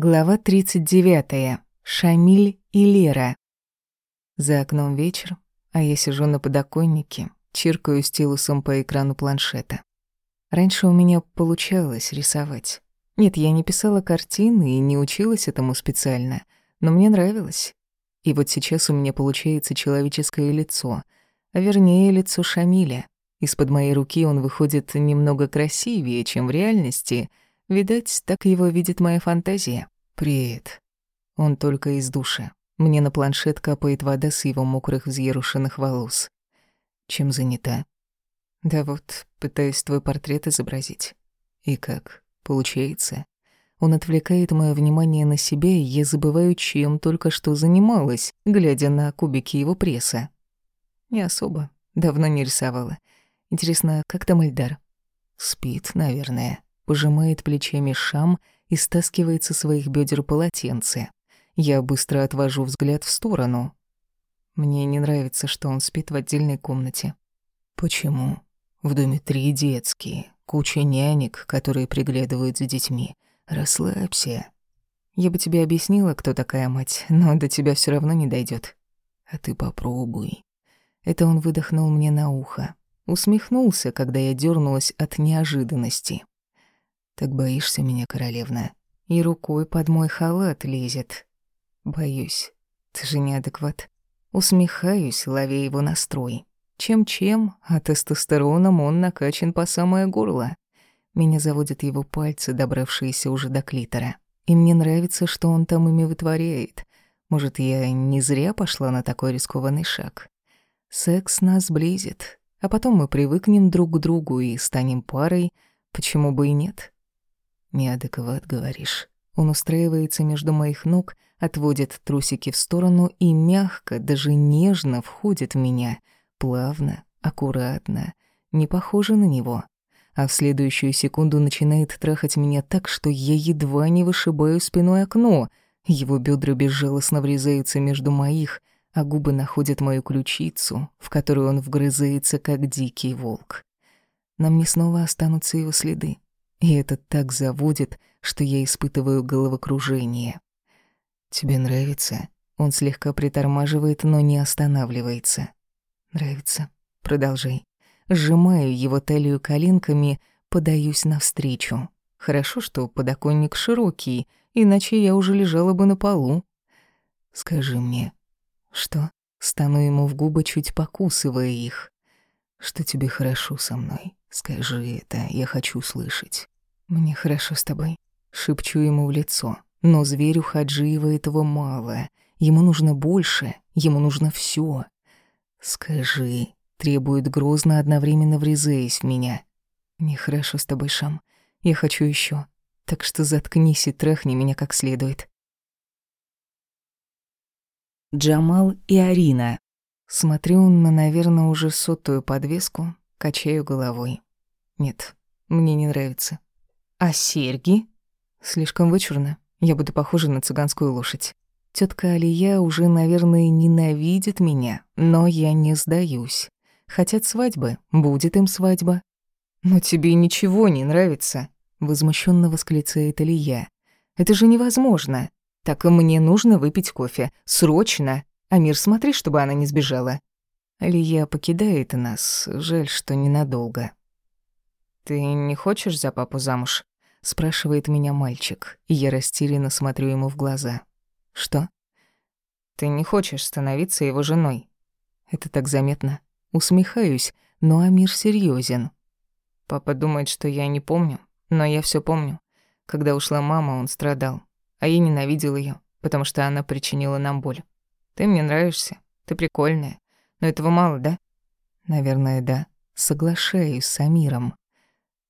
Глава 39. Шамиль и Лера. За окном вечер, а я сижу на подоконнике, чиркаю стилусом по экрану планшета. Раньше у меня получалось рисовать. Нет, я не писала картины и не училась этому специально, но мне нравилось. И вот сейчас у меня получается человеческое лицо, а вернее лицо Шамиля. Из-под моей руки он выходит немного красивее, чем в реальности — Видать, так его видит моя фантазия. Привет. Он только из душа. Мне на планшет капает вода с его мокрых взъерушенных волос. Чем занята? Да вот, пытаюсь твой портрет изобразить. И как? Получается? Он отвлекает мое внимание на себя, и я забываю, чем только что занималась, глядя на кубики его пресса. Не особо. Давно не рисовала. Интересно, как там Эльдар? Спит, наверное пожимает плечами Шам и стаскивает со своих бедер полотенце. Я быстро отвожу взгляд в сторону. Мне не нравится, что он спит в отдельной комнате. Почему? В доме три детские, куча нянек, которые приглядывают за детьми. Расслабься. Я бы тебе объяснила, кто такая мать, но до тебя все равно не дойдет. А ты попробуй. Это он выдохнул мне на ухо. Усмехнулся, когда я дернулась от неожиданности. Так боишься меня, королевна? И рукой под мой халат лезет. Боюсь. Ты же неадекват. Усмехаюсь, ловя его настрой. Чем-чем, а тестостероном он накачан по самое горло. Меня заводят его пальцы, добравшиеся уже до клитора. И мне нравится, что он там ими вытворяет. Может, я не зря пошла на такой рискованный шаг. Секс нас близит, а потом мы привыкнем друг к другу и станем парой, почему бы и нет? Неадекват, говоришь. Он устраивается между моих ног, отводит трусики в сторону и мягко, даже нежно входит в меня. Плавно, аккуратно, не похоже на него. А в следующую секунду начинает трахать меня так, что я едва не вышибаю спиной окно. Его бедра безжалостно врезаются между моих, а губы находят мою ключицу, в которую он вгрызается, как дикий волк. На мне снова останутся его следы. И это так заводит, что я испытываю головокружение. «Тебе нравится?» Он слегка притормаживает, но не останавливается. «Нравится. Продолжай». Сжимаю его талию коленками, подаюсь навстречу. Хорошо, что подоконник широкий, иначе я уже лежала бы на полу. «Скажи мне». «Что?» Стану ему в губы, чуть покусывая их. «Что тебе хорошо со мной?» Скажи это, я хочу слышать. Мне хорошо с тобой. Шепчу ему в лицо. Но зверю Хаджиева этого мало. Ему нужно больше, ему нужно все. Скажи, требует грозно, одновременно врезаясь в меня. Мне хорошо с тобой, Шам. Я хочу еще. Так что заткнись и трахни меня как следует. Джамал и Арина. Смотрю на, наверное, уже сотую подвеску, Качаю головой. Нет, мне не нравится. А серьги? Слишком вычурно. Я буду похожа на цыганскую лошадь. Тетка Алия уже, наверное, ненавидит меня, но я не сдаюсь. Хотят свадьбы, будет им свадьба. Но тебе ничего не нравится, возмущенно восклицает Алия. Это же невозможно. Так и мне нужно выпить кофе. Срочно. Амир, смотри, чтобы она не сбежала. Алия покидает нас, жаль, что ненадолго. «Ты не хочешь за папу замуж?» — спрашивает меня мальчик, и я растерянно смотрю ему в глаза. «Что?» «Ты не хочешь становиться его женой?» Это так заметно. Усмехаюсь, но Амир серьезен. Папа думает, что я не помню, но я все помню. Когда ушла мама, он страдал, а я ненавидел ее, потому что она причинила нам боль. Ты мне нравишься, ты прикольная, но этого мало, да? Наверное, да. Соглашаюсь с Амиром.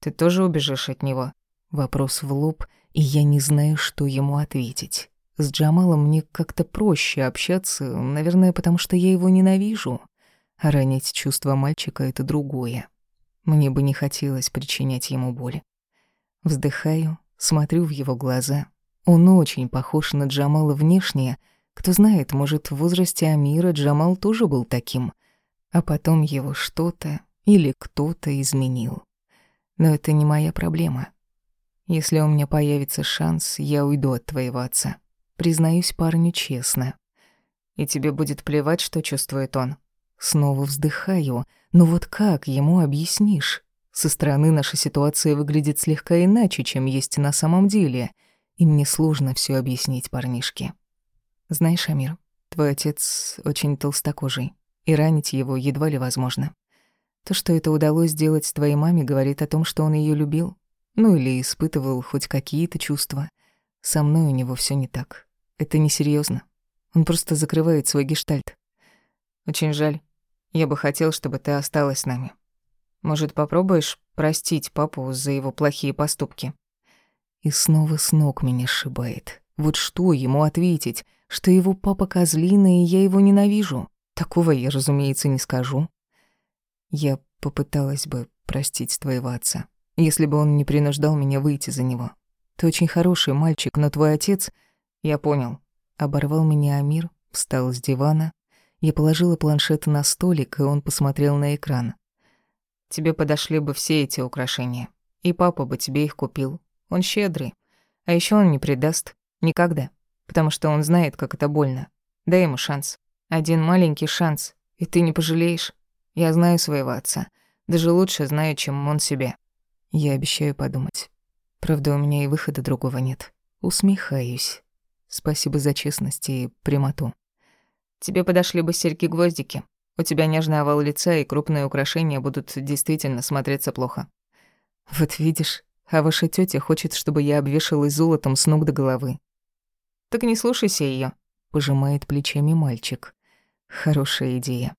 Ты тоже убежишь от него? Вопрос в лоб, и я не знаю, что ему ответить. С Джамалом мне как-то проще общаться, наверное, потому что я его ненавижу. А ранить чувства мальчика — это другое. Мне бы не хотелось причинять ему боль. Вздыхаю, смотрю в его глаза. Он очень похож на Джамала внешне, кто знает, может, в возрасте Амира Джамал тоже был таким, а потом его что-то или кто-то изменил. Но это не моя проблема. Если у меня появится шанс, я уйду от твоего отца. Признаюсь парню честно. И тебе будет плевать, что чувствует он. Снова вздыхаю. Но вот как ему объяснишь? Со стороны наша ситуация выглядит слегка иначе, чем есть на самом деле. И мне сложно все объяснить парнишке. Знаешь, Амир, твой отец очень толстокожий, и ранить его едва ли возможно. То, что это удалось сделать твоей маме, говорит о том, что он ее любил. Ну или испытывал хоть какие-то чувства. Со мной у него все не так. Это несерьезно. Он просто закрывает свой гештальт. Очень жаль. Я бы хотел, чтобы ты осталась с нами. Может, попробуешь простить папу за его плохие поступки? И снова с ног меня сшибает. Вот что ему ответить? Что его папа козлина, и я его ненавижу? Такого я, разумеется, не скажу. Я попыталась бы простить твоего отца, если бы он не принуждал меня выйти за него. Ты очень хороший мальчик, но твой отец... Я понял. Оборвал меня Амир, встал с дивана. Я положила планшет на столик, и он посмотрел на экран. Тебе подошли бы все эти украшения. И папа бы тебе их купил. Он щедрый. А еще он не предаст. Никогда. Потому что он знает, как это больно. Дай ему шанс. Один маленький шанс, и ты не пожалеешь. Я знаю своего отца. Даже лучше знаю, чем он себе. Я обещаю подумать. Правда, у меня и выхода другого нет. Усмехаюсь. Спасибо за честность и прямоту. Тебе подошли бы серьги-гвоздики. У тебя нежный овал лица и крупные украшения будут действительно смотреться плохо. Вот видишь, а ваша тетя хочет, чтобы я обвешалась золотом с ног до головы. Так не слушайся ее, пожимает плечами мальчик. Хорошая идея.